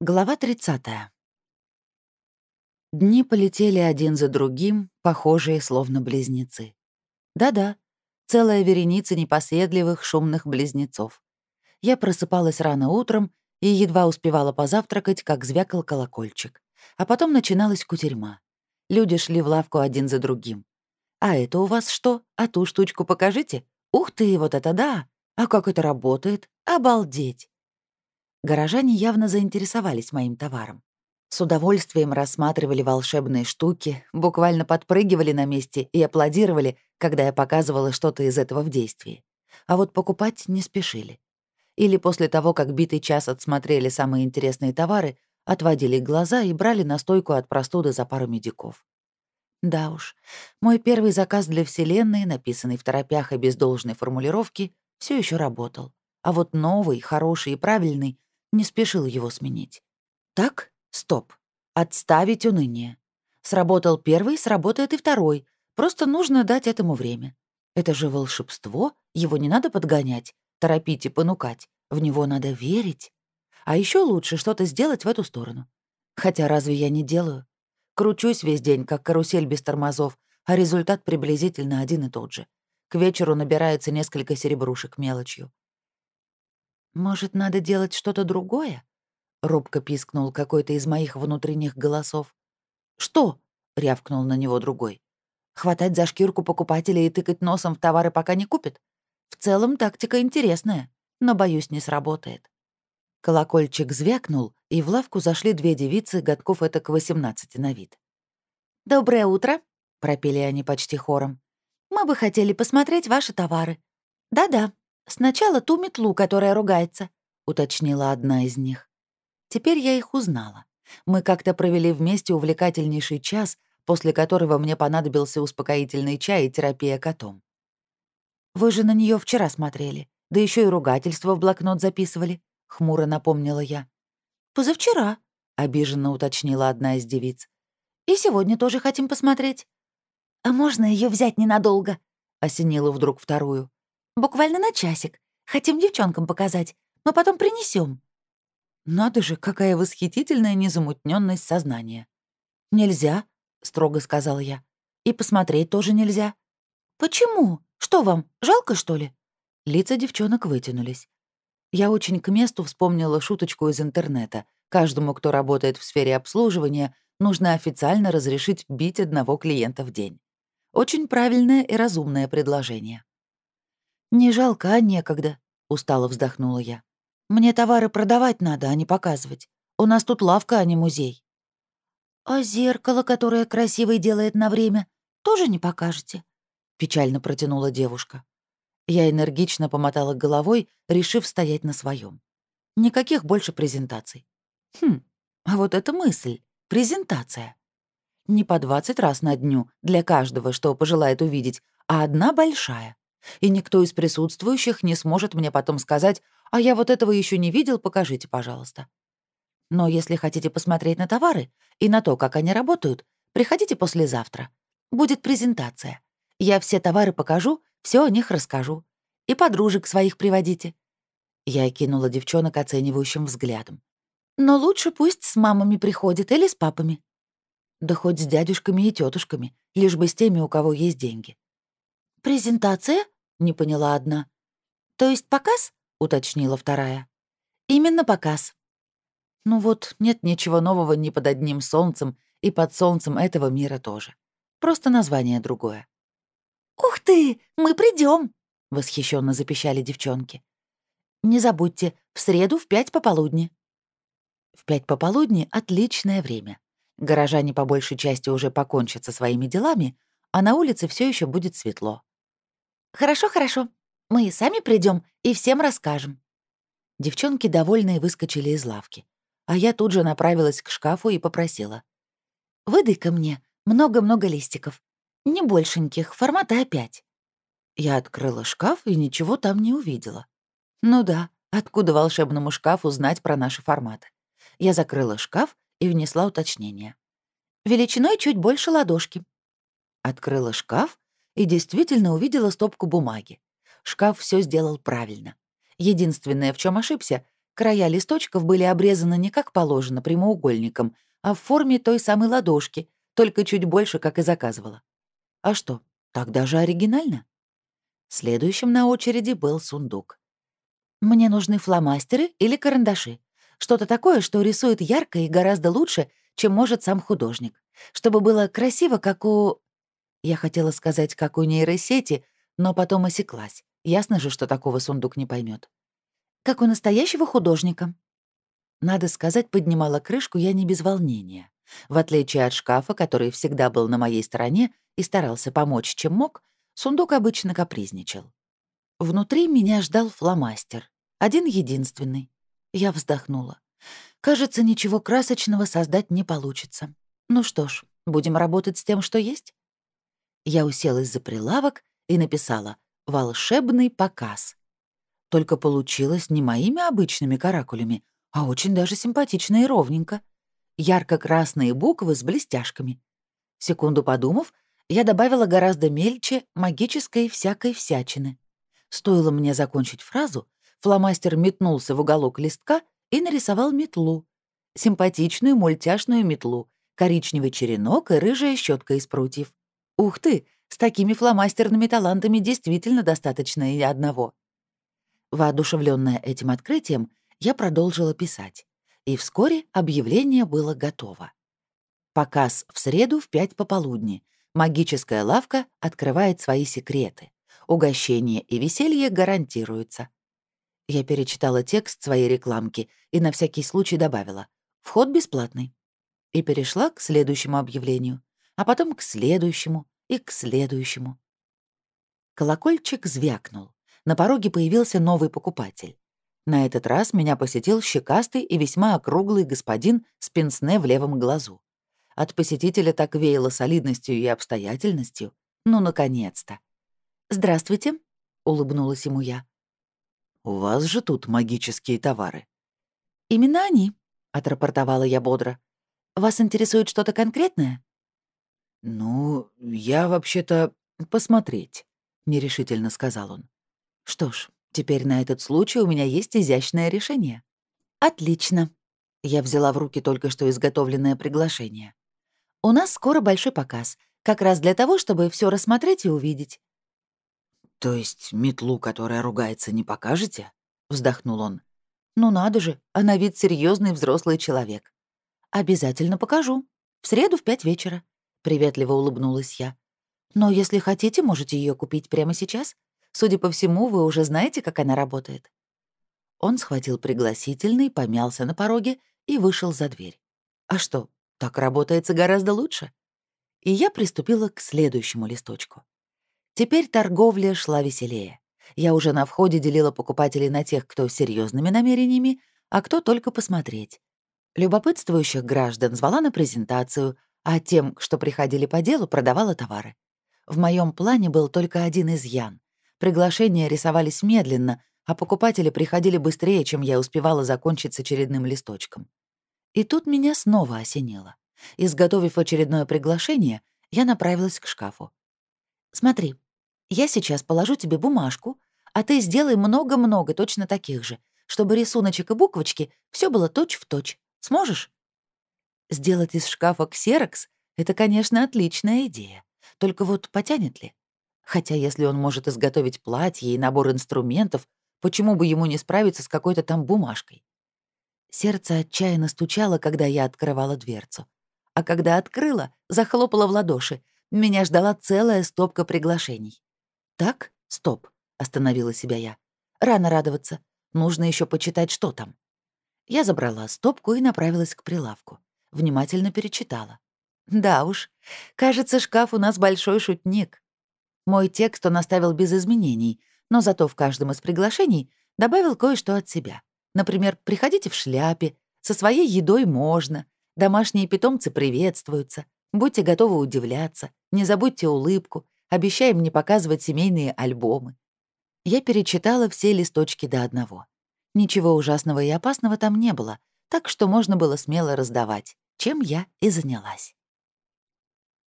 Глава 30. Дни полетели один за другим, похожие словно близнецы. Да-да, целая вереница непоседливых шумных близнецов. Я просыпалась рано утром и едва успевала позавтракать, как звякал колокольчик. А потом начиналась кутерьма. Люди шли в лавку один за другим. «А это у вас что? А ту штучку покажите? Ух ты, вот это да! А как это работает? Обалдеть!» Горожане явно заинтересовались моим товаром. С удовольствием рассматривали волшебные штуки, буквально подпрыгивали на месте и аплодировали, когда я показывала что-то из этого в действии. А вот покупать не спешили. Или после того, как битый час отсмотрели самые интересные товары, отводили глаза и брали настойку от простуды за пару медиков. Да уж, мой первый заказ для Вселенной, написанный в торопях и без должной формулировки, все еще работал. А вот новый, хороший и правильный не спешил его сменить. Так, стоп. Отставить уныние. Сработал первый, сработает и второй. Просто нужно дать этому время. Это же волшебство, его не надо подгонять, торопить и понукать. В него надо верить. А еще лучше что-то сделать в эту сторону. Хотя разве я не делаю? Кручусь весь день, как карусель без тормозов, а результат приблизительно один и тот же. К вечеру набирается несколько серебрушек мелочью. «Может, надо делать что-то другое?» — робко пискнул какой-то из моих внутренних голосов. «Что?» — рявкнул на него другой. «Хватать за шкирку покупателя и тыкать носом в товары, пока не купит? В целом тактика интересная, но, боюсь, не сработает». Колокольчик звякнул, и в лавку зашли две девицы, годков это к 18 на вид. «Доброе утро», — пропели они почти хором. «Мы бы хотели посмотреть ваши товары». «Да-да», «Сначала ту метлу, которая ругается», — уточнила одна из них. Теперь я их узнала. Мы как-то провели вместе увлекательнейший час, после которого мне понадобился успокоительный чай и терапия котом. «Вы же на нее вчера смотрели, да еще и ругательство в блокнот записывали», — хмуро напомнила я. «Позавчера», — обиженно уточнила одна из девиц. «И сегодня тоже хотим посмотреть». «А можно ее взять ненадолго?» — осенила вдруг вторую. Буквально на часик. Хотим девчонкам показать. Мы потом принесем. Надо же, какая восхитительная незамутненность сознания. Нельзя, строго сказал я. И посмотреть тоже нельзя. Почему? Что вам, жалко, что ли? Лица девчонок вытянулись. Я очень к месту вспомнила шуточку из интернета. Каждому, кто работает в сфере обслуживания, нужно официально разрешить бить одного клиента в день. Очень правильное и разумное предложение. «Не жалко, а некогда», — устало вздохнула я. «Мне товары продавать надо, а не показывать. У нас тут лавка, а не музей». «А зеркало, которое красивый делает на время, тоже не покажете?» — печально протянула девушка. Я энергично помотала головой, решив стоять на своем. Никаких больше презентаций. Хм, а вот эта мысль. Презентация. Не по 20 раз на дню для каждого, что пожелает увидеть, а одна большая. И никто из присутствующих не сможет мне потом сказать, а я вот этого еще не видел, покажите, пожалуйста. Но если хотите посмотреть на товары и на то, как они работают, приходите послезавтра. Будет презентация. Я все товары покажу, все о них расскажу. И подружек своих приводите». Я кинула девчонок оценивающим взглядом. «Но лучше пусть с мамами приходит или с папами. Да хоть с дядюшками и тетушками, лишь бы с теми, у кого есть деньги». «Презентация?» — не поняла одна. «То есть показ?» — уточнила вторая. «Именно показ». Ну вот, нет ничего нового ни под одним солнцем, и под солнцем этого мира тоже. Просто название другое. «Ух ты, мы придем! восхищенно запищали девчонки. «Не забудьте, в среду в пять пополудни». В пять пополудни — отличное время. Горожане по большей части уже покончат со своими делами, а на улице все еще будет светло. «Хорошо, хорошо. Мы и сами придем и всем расскажем». Девчонки, довольные, выскочили из лавки. А я тут же направилась к шкафу и попросила. «Выдай-ка мне много-много листиков. Не большеньких, формата А5». Я открыла шкаф и ничего там не увидела. Ну да, откуда волшебному шкафу знать про наши форматы? Я закрыла шкаф и внесла уточнение. Величиной чуть больше ладошки. Открыла шкаф и действительно увидела стопку бумаги. Шкаф все сделал правильно. Единственное, в чем ошибся, Края листочков были обрезаны не как положено, прямоугольником, а в форме той самой ладошки, только чуть больше, как и заказывала. А что, так даже оригинально? Следующим на очереди был сундук. Мне нужны фломастеры или карандаши. Что-то такое, что рисует ярко и гораздо лучше, чем может сам художник. Чтобы было красиво, как у... Я хотела сказать, как у нейросети, но потом осеклась. Ясно же, что такого сундук не поймет. Как у настоящего художника. Надо сказать, поднимала крышку я не без волнения. В отличие от шкафа, который всегда был на моей стороне и старался помочь, чем мог, сундук обычно капризничал. Внутри меня ждал фломастер. Один единственный. Я вздохнула. Кажется, ничего красочного создать не получится. Ну что ж, будем работать с тем, что есть. Я уселась за прилавок и написала «Волшебный показ». Только получилось не моими обычными каракулями, а очень даже симпатично и ровненько. Ярко-красные буквы с блестяшками. Секунду подумав, я добавила гораздо мельче магической всякой всячины. Стоило мне закончить фразу, Фломастер метнулся в уголок листка и нарисовал метлу. Симпатичную мультяшную метлу, коричневый черенок и рыжая щетка из прутьев. Ух ты, с такими фломастерными талантами действительно достаточно и одного. Воодушевленная этим открытием, я продолжила писать. И вскоре объявление было готово. Показ в среду в пять пополудни. Магическая лавка открывает свои секреты. Угощение и веселье гарантируются. Я перечитала текст своей рекламки и на всякий случай добавила «Вход бесплатный». И перешла к следующему объявлению, а потом к следующему и к следующему. Колокольчик звякнул. На пороге появился новый покупатель. На этот раз меня посетил щекастый и весьма округлый господин с пенсне в левом глазу. От посетителя так веяло солидностью и обстоятельностью. Ну, наконец-то. «Здравствуйте», — улыбнулась ему я. У вас же тут магические товары». «Именно они», — отрапортовала я бодро. «Вас интересует что-то конкретное?» «Ну, я вообще-то посмотреть», — нерешительно сказал он. «Что ж, теперь на этот случай у меня есть изящное решение». «Отлично». Я взяла в руки только что изготовленное приглашение. «У нас скоро большой показ, как раз для того, чтобы все рассмотреть и увидеть. «То есть метлу, которая ругается, не покажете?» — вздохнул он. «Ну надо же, а на вид серьезный взрослый человек». «Обязательно покажу. В среду в пять вечера», — приветливо улыбнулась я. «Но если хотите, можете ее купить прямо сейчас. Судя по всему, вы уже знаете, как она работает». Он схватил пригласительный, помялся на пороге и вышел за дверь. «А что, так работается гораздо лучше?» И я приступила к следующему листочку. Теперь торговля шла веселее. Я уже на входе делила покупателей на тех, кто с серьезными намерениями, а кто только посмотреть. Любопытствующих граждан звала на презентацию, а тем, что приходили по делу, продавала товары. В моем плане был только один изъян. Приглашения рисовались медленно, а покупатели приходили быстрее, чем я успевала закончить с очередным листочком. И тут меня снова осенило. Изготовив очередное приглашение, я направилась к шкафу. «Смотри, я сейчас положу тебе бумажку, а ты сделай много-много точно таких же, чтобы рисуночек и буквочки все было точь-в-точь. Сможешь? Сделать из шкафа ксерокс — это, конечно, отличная идея. Только вот потянет ли? Хотя если он может изготовить платье и набор инструментов, почему бы ему не справиться с какой-то там бумажкой? Сердце отчаянно стучало, когда я открывала дверцу. А когда открыла, захлопала в ладоши. Меня ждала целая стопка приглашений. «Так, стоп», — остановила себя я. «Рано радоваться. Нужно еще почитать, что там». Я забрала стопку и направилась к прилавку. Внимательно перечитала. Да уж, кажется, шкаф у нас большой шутник. Мой текст он оставил без изменений, но зато в каждом из приглашений добавил кое-что от себя. Например, приходите в шляпе, со своей едой можно, домашние питомцы приветствуются, будьте готовы удивляться, не забудьте улыбку, Обещаем не показывать семейные альбомы. Я перечитала все листочки до одного. Ничего ужасного и опасного там не было, так что можно было смело раздавать, чем я и занялась.